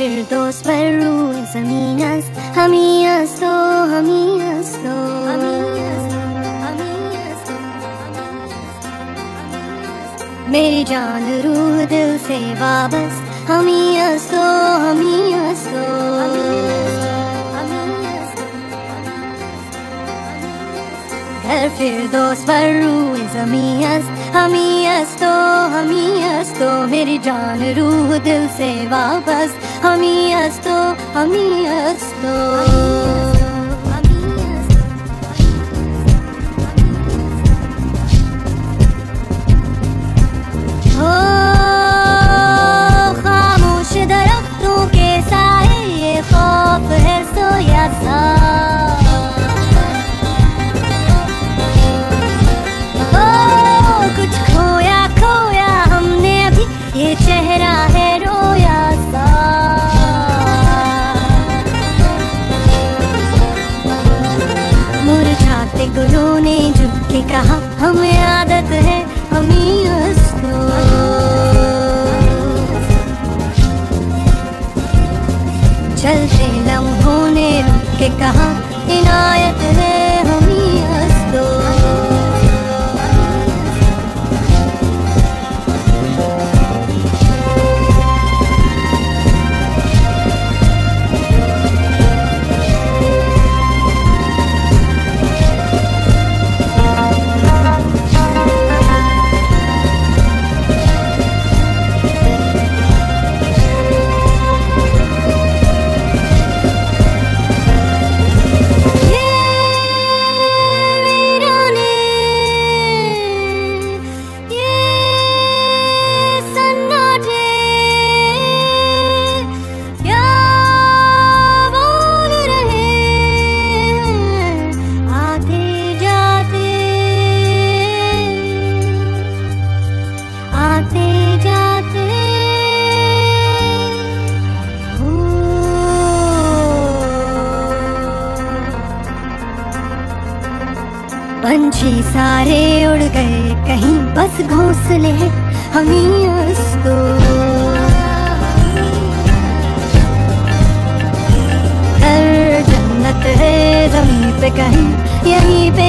फिर फिरदोस पर रूह ज़मीन अस्त हमी अस्तो हमी मेरी जान रूह दिल से वापस हमी अस्तो हमी अस्तो घर फिरदोस पर रूह जमी अस्त तो अस्तो तो मेरी जान रूह दिल से वापस हमी असो हमी असो गुरु के कहा हमें आदत है हमी चलते लम्हों ने रुक के कहा इनायत है। पंछी सारे उड़ गए, कहीं बस घोंसले। हमी तो जन्नत है, ज़मीन पे कहीं, यहीं पे